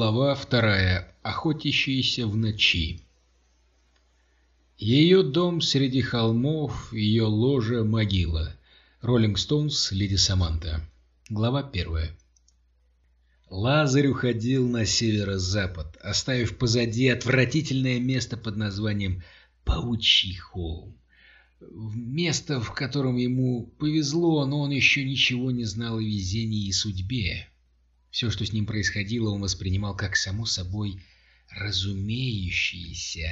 Глава вторая. Охотящиеся в ночи. Ее дом среди холмов, ее ложа — могила. Роллинг Стоунс, Леди Саманта. Глава первая. Лазарь уходил на северо-запад, оставив позади отвратительное место под названием Паучий холм. Место, в котором ему повезло, но он еще ничего не знал о везении и судьбе. Все, что с ним происходило, он воспринимал как само собой разумеющееся.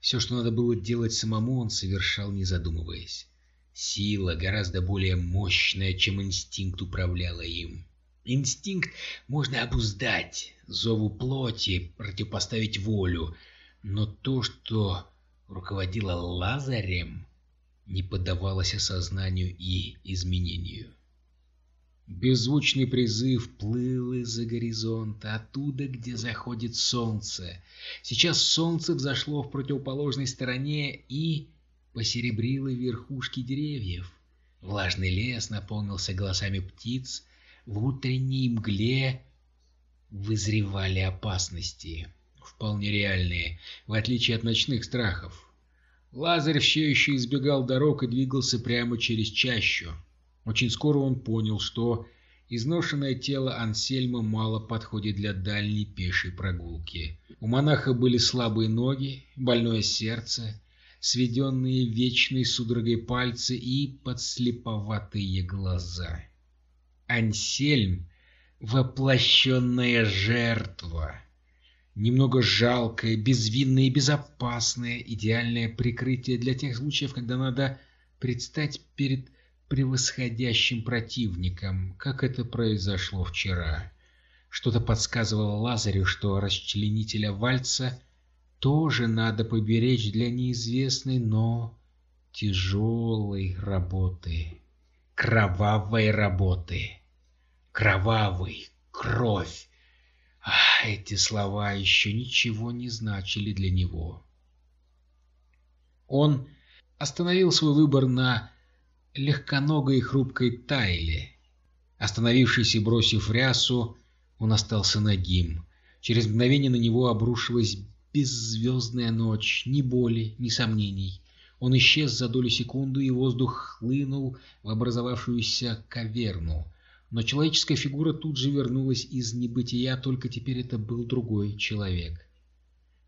Все, что надо было делать самому, он совершал, не задумываясь. Сила гораздо более мощная, чем инстинкт управляла им. Инстинкт можно обуздать, зову плоти противопоставить волю, но то, что руководило Лазарем, не поддавалось осознанию и изменению. Беззвучный призыв плыл из-за горизонта, оттуда, где заходит солнце. Сейчас солнце взошло в противоположной стороне и посеребрило верхушки деревьев. Влажный лес наполнился голосами птиц, в утренней мгле вызревали опасности, вполне реальные, в отличие от ночных страхов. Лазарь все еще избегал дорог и двигался прямо через чащу. Очень скоро он понял, что изношенное тело Ансельма мало подходит для дальней пешей прогулки. У монаха были слабые ноги, больное сердце, сведенные вечной судорогой пальцы и подслеповатые глаза. Ансельм — воплощенная жертва. Немного жалкое, безвинное и безопасное, идеальное прикрытие для тех случаев, когда надо предстать перед превосходящим противником, как это произошло вчера. Что-то подсказывало Лазарю, что расчленителя вальца тоже надо поберечь для неизвестной, но тяжелой работы. Кровавой работы. Кровавый, кровь. А эти слова еще ничего не значили для него. Он остановил свой выбор на легконогой и хрупкой Тайле. Остановившись и бросив рясу, он остался нагим. Через мгновение на него обрушилась беззвездная ночь, ни боли, ни сомнений. Он исчез за долю секунды, и воздух хлынул в образовавшуюся каверну. Но человеческая фигура тут же вернулась из небытия, только теперь это был другой человек.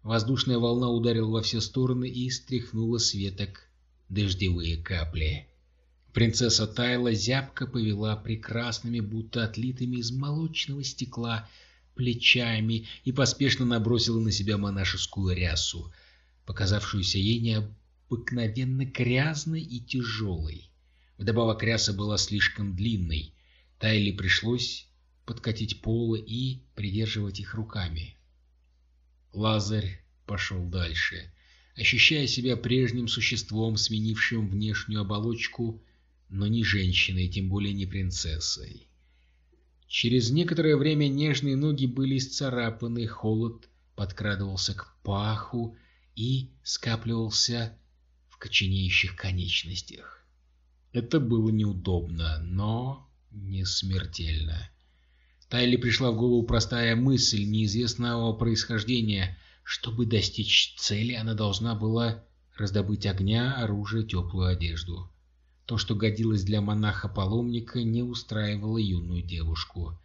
Воздушная волна ударила во все стороны и стряхнула с веток дождевые капли. Принцесса Тайла зябко повела прекрасными, будто отлитыми из молочного стекла, плечами и поспешно набросила на себя монашескую рясу, показавшуюся ей необыкновенно грязной и тяжелой. Вдобавок ряса была слишком длинной, Тайле пришлось подкатить полы и придерживать их руками. Лазарь пошел дальше, ощущая себя прежним существом, сменившим внешнюю оболочку но не женщиной, тем более не принцессой. Через некоторое время нежные ноги были исцарапаны, холод подкрадывался к паху и скапливался в коченеющих конечностях. Это было неудобно, но не смертельно. Тайли пришла в голову простая мысль неизвестного происхождения. Чтобы достичь цели, она должна была раздобыть огня, оружие, теплую одежду. То, что годилось для монаха-паломника, не устраивало юную девушку.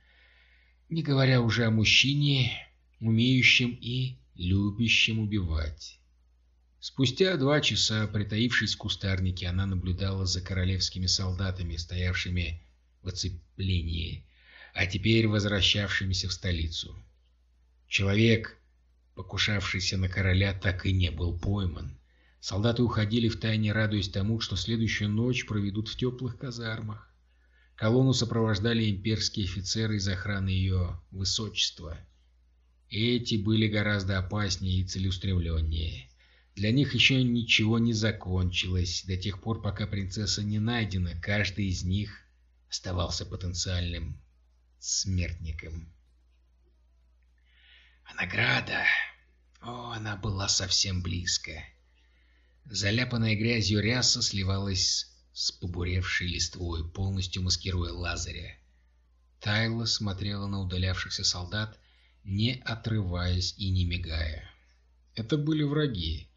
Не говоря уже о мужчине, умеющем и любящем убивать. Спустя два часа, притаившись в кустарнике, она наблюдала за королевскими солдатами, стоявшими в оцеплении, а теперь возвращавшимися в столицу. Человек, покушавшийся на короля, так и не был пойман. Солдаты уходили в тайне, радуясь тому, что следующую ночь проведут в теплых казармах. Колонну сопровождали имперские офицеры из охраны ее высочества. Эти были гораздо опаснее и целеустремленнее. Для них еще ничего не закончилось. До тех пор, пока принцесса не найдена, каждый из них оставался потенциальным смертником. А награда... О, она была совсем близко. Заляпанная грязью ряса сливалась с побуревшей листвой, полностью маскируя Лазаря. Тайла смотрела на удалявшихся солдат не отрываясь и не мигая. Это были враги.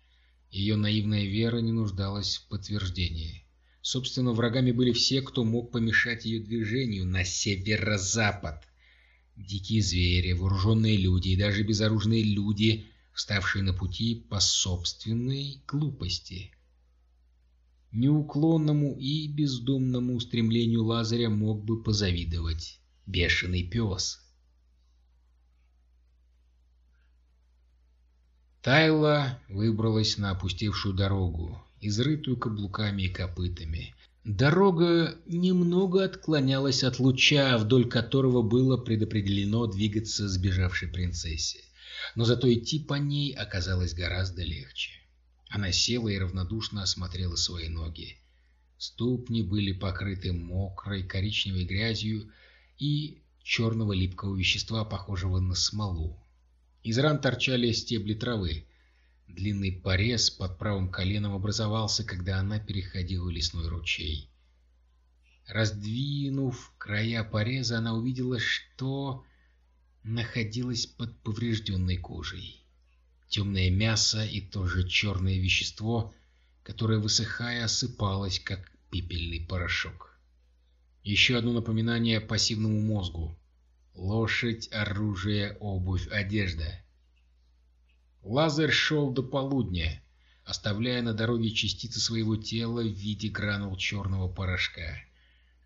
Ее наивная вера не нуждалась в подтверждении. Собственно, врагами были все, кто мог помешать ее движению на северо-запад. Дикие звери, вооруженные люди и даже безоружные люди, вставшие на пути по собственной глупости. Неуклонному и бездумному стремлению Лазаря мог бы позавидовать бешеный пес. Тайла выбралась на опустевшую дорогу, изрытую каблуками и копытами. Дорога немного отклонялась от луча, вдоль которого было предопределено двигаться сбежавшей принцессе. Но зато идти по ней оказалось гораздо легче. Она села и равнодушно осмотрела свои ноги. Ступни были покрыты мокрой коричневой грязью и черного липкого вещества, похожего на смолу. Из ран торчали стебли травы. Длинный порез под правым коленом образовался, когда она переходила лесной ручей. Раздвинув края пореза, она увидела, что находилось под поврежденной кожей. Темное мясо и то же черное вещество, которое, высыхая, осыпалось, как пепельный порошок. Еще одно напоминание пассивному мозгу. Лошадь, оружие, обувь, одежда. Лазарь шел до полудня, оставляя на дороге частицы своего тела в виде гранул черного порошка.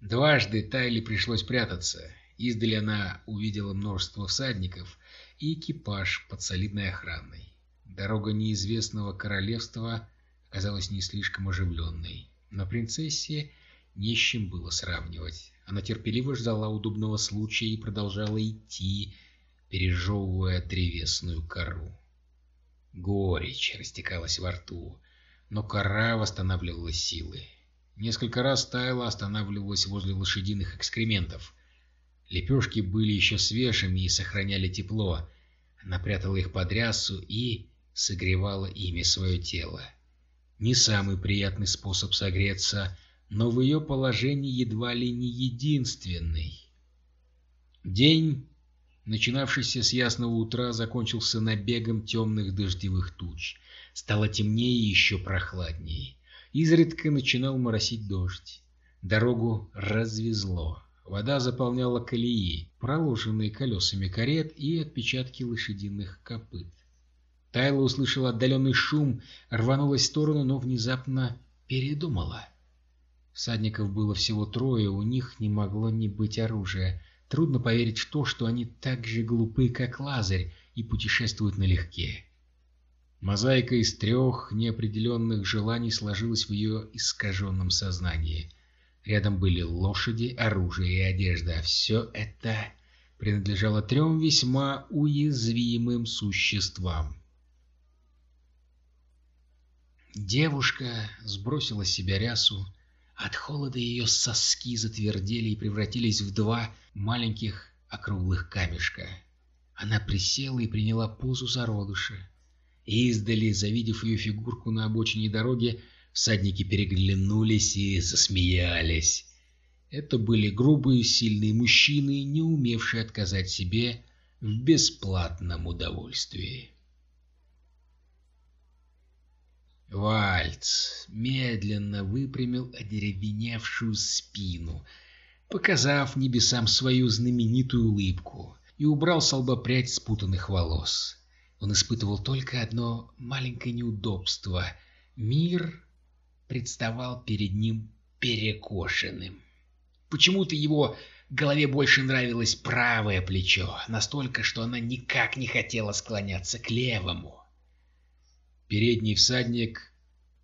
Дважды Тайли пришлось прятаться. Издали она увидела множество всадников и экипаж под солидной охраной. Дорога неизвестного королевства оказалась не слишком оживленной, но принцессе не с чем было сравнивать. Она терпеливо ждала удобного случая и продолжала идти, пережевывая древесную кору. Горечь растекалась во рту, но кора восстанавливала силы. Несколько раз Тайла останавливалась возле лошадиных экскрементов. Лепешки были еще свежими и сохраняли тепло. Она прятала их под рясу и согревала ими свое тело. Не самый приятный способ согреться, но в ее положении едва ли не единственный. День начинавшийся с ясного утра, закончился набегом темных дождевых туч. Стало темнее и еще прохладнее. Изредка начинал моросить дождь. Дорогу развезло. Вода заполняла колеи, проложенные колесами карет и отпечатки лошадиных копыт. Тайла услышала отдаленный шум, рванулась в сторону, но внезапно передумала. Всадников было всего трое, у них не могло не быть оружия. Трудно поверить в то, что они так же глупы, как Лазарь, и путешествуют налегке. Мозаика из трех неопределенных желаний сложилась в ее искаженном сознании. Рядом были лошади, оружие и одежда. Все это принадлежало трем весьма уязвимым существам. Девушка сбросила с себя рясу, от холода ее соски затвердели и превратились в два маленьких округлых камешка. Она присела и приняла позу зародыша. Издали, завидев ее фигурку на обочине дороги, всадники переглянулись и засмеялись. Это были грубые, сильные мужчины, не умевшие отказать себе в бесплатном удовольствии. Вальц медленно выпрямил одеревеневшую спину, показав небесам свою знаменитую улыбку, и убрал с лба прядь спутанных волос. Он испытывал только одно маленькое неудобство. Мир представал перед ним перекошенным. Почему-то его голове больше нравилось правое плечо, настолько, что она никак не хотела склоняться к левому. Передний всадник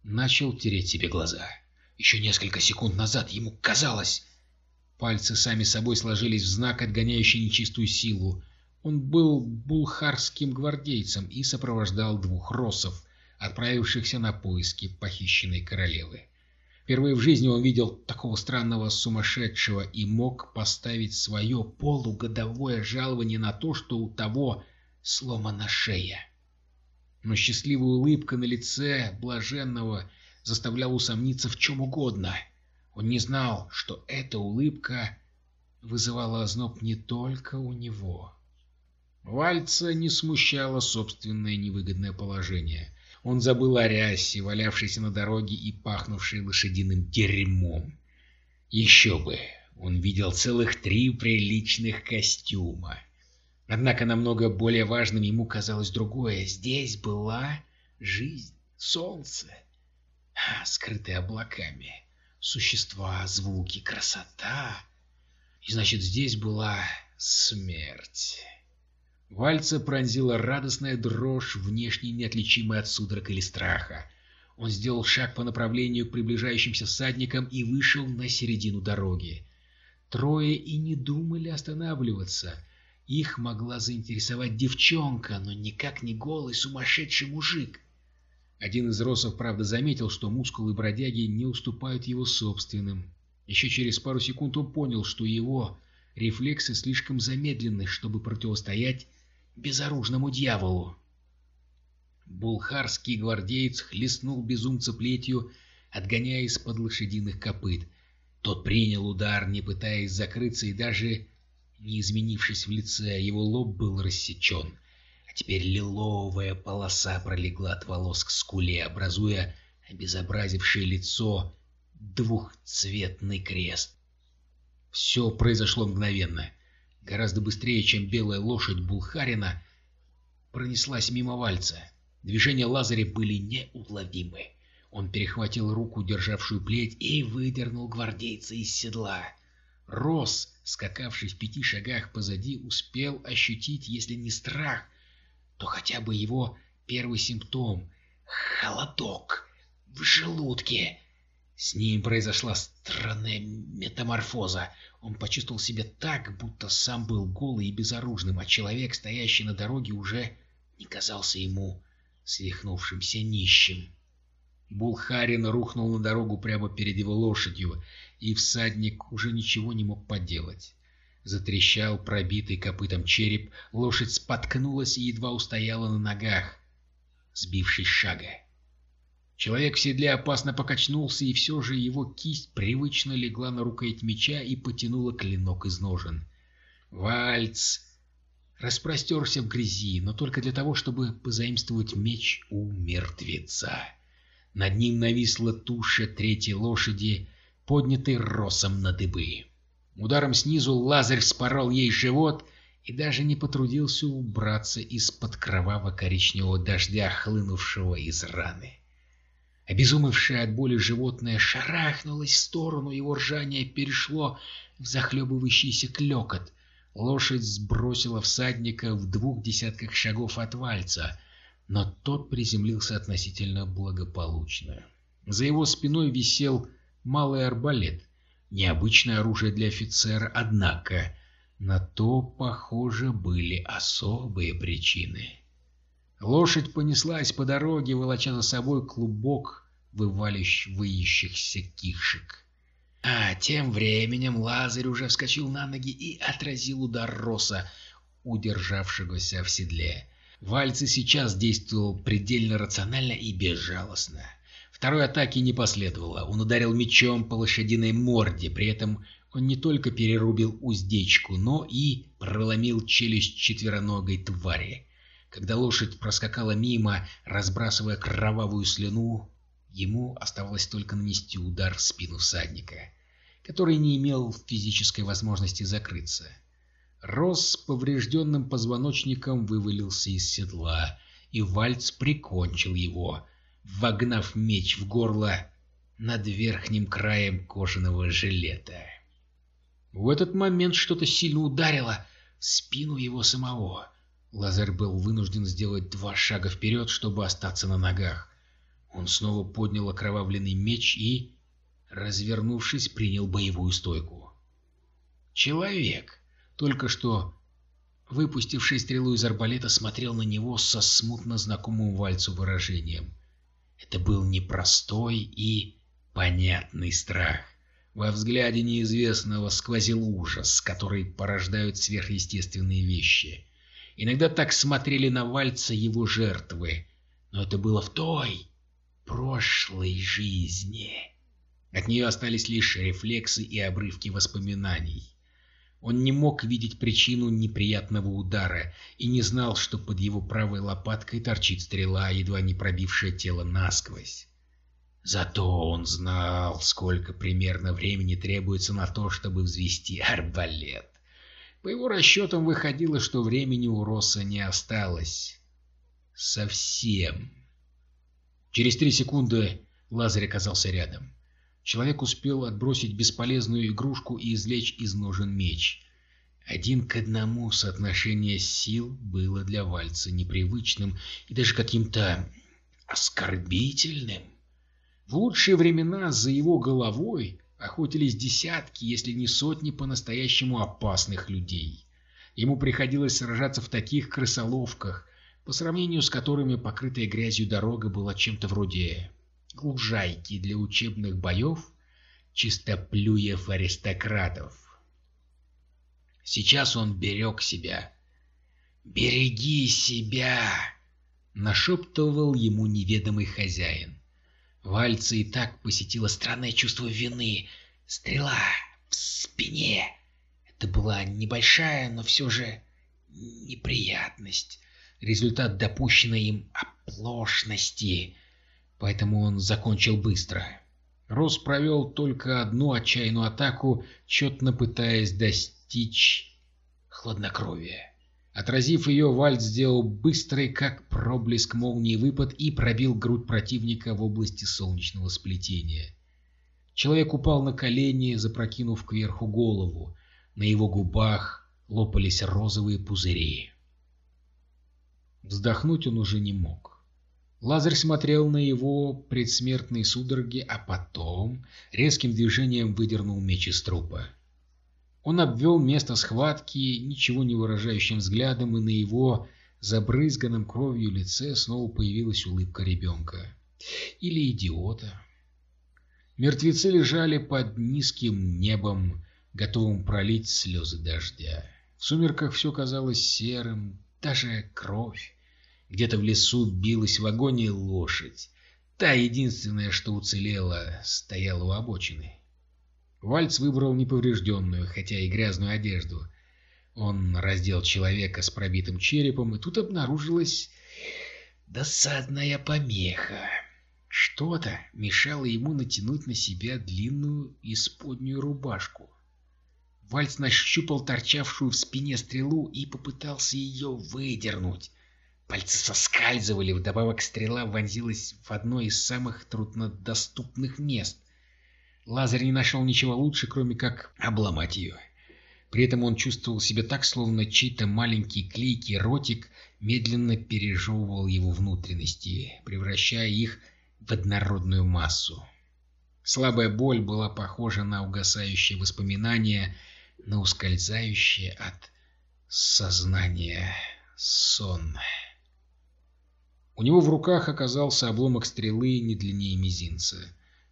начал тереть себе глаза. Еще несколько секунд назад ему казалось... Пальцы сами собой сложились в знак, отгоняющий нечистую силу. Он был булхарским гвардейцем и сопровождал двух россов, отправившихся на поиски похищенной королевы. Впервые в жизни он видел такого странного сумасшедшего и мог поставить свое полугодовое жалование на то, что у того сломана шея но счастливая улыбка на лице блаженного заставляла усомниться в чем угодно. Он не знал, что эта улыбка вызывала озноб не только у него. Вальца не смущало собственное невыгодное положение. Он забыл о рясе, валявшейся на дороге и пахнувшей лошадиным дерьмом. Еще бы, он видел целых три приличных костюма. Однако намного более важным ему казалось другое. Здесь была жизнь, солнце, скрытые облаками, существа, звуки, красота. И значит, здесь была смерть. Вальца пронзила радостная дрожь, внешне неотличимая от судорог или страха. Он сделал шаг по направлению к приближающимся всадникам и вышел на середину дороги. Трое и не думали останавливаться. Их могла заинтересовать девчонка, но никак не голый сумасшедший мужик. Один из росов, правда, заметил, что мускулы бродяги не уступают его собственным. Еще через пару секунд он понял, что его рефлексы слишком замедлены, чтобы противостоять безоружному дьяволу. Булхарский гвардеец хлестнул безумца плетью, отгоняя из-под лошадиных копыт. Тот принял удар, не пытаясь закрыться, и даже не изменившись в лице, его лоб был рассечен. А теперь лиловая полоса пролегла от волос к скуле, образуя обезобразившее лицо двухцветный крест. Все произошло мгновенно. Гораздо быстрее, чем белая лошадь Булхарина пронеслась мимо вальца. Движения Лазаря были неуловимы. Он перехватил руку, державшую плеть, и выдернул гвардейца из седла. Рос, скакавший в пяти шагах позади, успел ощутить, если не страх, то хотя бы его первый симптом — холодок в желудке. С ним произошла странная метаморфоза. Он почувствовал себя так, будто сам был голый и безоружным, а человек, стоящий на дороге, уже не казался ему свихнувшимся нищим. Булхарин рухнул на дорогу прямо перед его лошадью, и всадник уже ничего не мог поделать. Затрещал пробитый копытом череп, лошадь споткнулась и едва устояла на ногах, сбившись шага. Человек в седле опасно покачнулся, и все же его кисть привычно легла на рукоять меча и потянула клинок из ножен. Вальц распростерся в грязи, но только для того, чтобы позаимствовать меч у мертвеца. Над ним нависла туша третьей лошади, поднятой росом на дыбы. Ударом снизу Лазарь спорол ей живот и даже не потрудился убраться из-под кроваво-коричневого дождя, хлынувшего из раны. Обезумевшее от боли животное шарахнулось в сторону, его ржание перешло в захлебывающийся клекот. Лошадь сбросила всадника в двух десятках шагов от вальца, но тот приземлился относительно благополучно. За его спиной висел малый арбалет, необычное оружие для офицера, однако на то, похоже, были особые причины. Лошадь понеслась по дороге, волоча за собой клубок вываливающихся кишек. А тем временем Лазарь уже вскочил на ноги и отразил удар Роса, удержавшегося в седле. Вальцы сейчас действовал предельно рационально и безжалостно. Второй атаки не последовало. Он ударил мечом по лошадиной морде, при этом он не только перерубил уздечку, но и проломил челюсть четвероногой твари. Когда лошадь проскакала мимо, разбрасывая кровавую слюну, ему оставалось только нанести удар в спину всадника который не имел физической возможности закрыться. Рос с поврежденным позвоночником вывалился из седла, и Вальц прикончил его, вогнав меч в горло над верхним краем кожаного жилета. В этот момент что-то сильно ударило в спину его самого. Лазарь был вынужден сделать два шага вперед, чтобы остаться на ногах. Он снова поднял окровавленный меч и развернувшись, принял боевую стойку. Человек, только что выпустивший стрелу из арбалета, смотрел на него со смутно знакомым Вальцу выражением. Это был непростой и понятный страх. Во взгляде неизвестного сквозил ужас, который порождают сверхъестественные вещи. Иногда так смотрели на Вальца его жертвы, но это было в той прошлой жизни. От нее остались лишь рефлексы и обрывки воспоминаний. Он не мог видеть причину неприятного удара и не знал, что под его правой лопаткой торчит стрела, едва не пробившая тело насквозь. Зато он знал, сколько примерно времени требуется на то, чтобы взвести арбалет. По его расчетам выходило, что времени у Росса не осталось. Совсем. Через три секунды Лазарь оказался рядом. Человек успел отбросить бесполезную игрушку и извлечь из ножен меч. Один к одному соотношение сил было для Вальца непривычным и даже каким-то оскорбительным. В лучшие времена за его головой охотились десятки, если не сотни по-настоящему опасных людей. Ему приходилось сражаться в таких крысоловках, по сравнению с которыми покрытая грязью дорога была чем-то вроде лужайки для учебных боев чистоплюев аристократов. Сейчас он берег себя. «Береги себя!» — нашептывал ему неведомый хозяин. Вальца и так посетило странное чувство вины. Стрела в спине. Это была небольшая, но все же неприятность. Результат допущенной им оплошности поэтому он закончил быстро. Рос провел только одну отчаянную атаку, тщетно пытаясь достичь хладнокровия. Отразив ее, Вальд сделал быстрый, как проблеск молнии, выпад и пробил грудь противника в области солнечного сплетения. Человек упал на колени, запрокинув кверху голову. На его губах лопались розовые пузыри. Вздохнуть он уже не мог. Лазарь смотрел на его предсмертные судороги, а потом резким движением выдернул меч из трупа. Он обвел место схватки ничего не выражающим взглядом, и на его забрызганном кровью лице снова появилась улыбка ребенка. Или идиота. Мертвецы лежали под низким небом, готовым пролить слезы дождя. В сумерках все казалось серым, даже кровь. Где-то в лесу билась в агонии лошадь. Та единственная, что уцелела, стояла у обочины. Вальц выбрал неповрежденную, хотя и грязную одежду. Он раздел человека с пробитым черепом, и тут обнаружилась досадная помеха. Что-то мешало ему натянуть на себя длинную исподнюю рубашку. Вальц нащупал торчавшую в спине стрелу и попытался ее выдернуть. Пальцы соскальзывали, вдобавок стрела вонзилась в одно из самых труднодоступных мест. Лазарь не нашел ничего лучше, кроме как обломать ее. При этом он чувствовал себя так, словно чей-то маленький клейкий ротик медленно пережевывал его внутренности, превращая их в однородную массу. Слабая боль была похожа на угасающее воспоминание, на ускользающее от сознания сон. У него в руках оказался обломок стрелы не длиннее мизинца.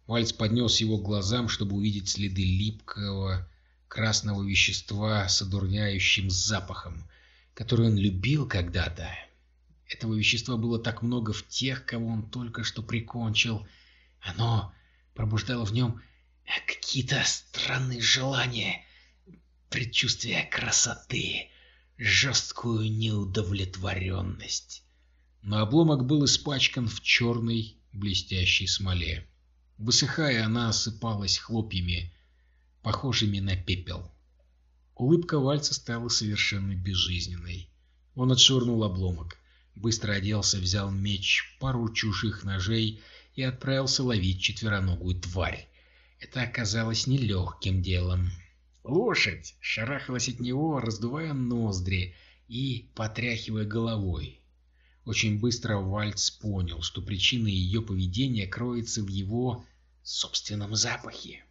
Вальц поднес его глазам, чтобы увидеть следы липкого красного вещества с одурняющим запахом, который он любил когда-то. Этого вещества было так много в тех, кого он только что прикончил. Оно пробуждало в нем какие-то странные желания, предчувствие красоты, жесткую неудовлетворенность но обломок был испачкан в черной блестящей смоле. Высыхая, она осыпалась хлопьями, похожими на пепел. Улыбка Вальца стала совершенно безжизненной. Он отшвырнул обломок, быстро оделся, взял меч, пару чужих ножей и отправился ловить четвероногую тварь. Это оказалось нелегким делом. Лошадь шарахалась от него, раздувая ноздри и потряхивая головой. Очень быстро Вальц понял, что причина ее поведения кроется в его собственном запахе.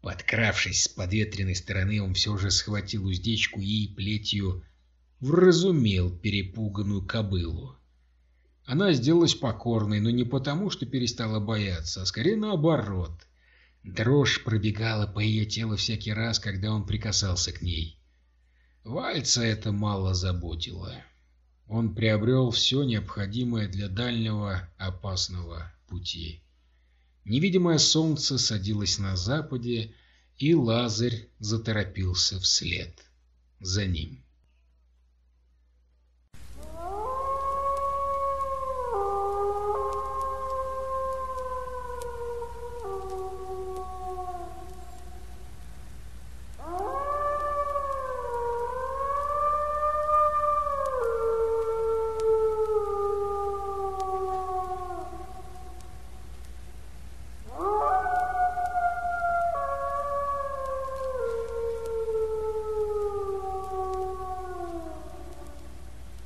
Подкравшись с подветренной стороны, он все же схватил уздечку и плетью вразумел перепуганную кобылу. Она сделалась покорной, но не потому, что перестала бояться, а скорее наоборот. Дрожь пробегала по ее телу всякий раз, когда он прикасался к ней. Вальца это мало заботило он приобрел все необходимое для дальнего опасного пути. Невидимое солнце садилось на западе, И Лазарь заторопился вслед за ним.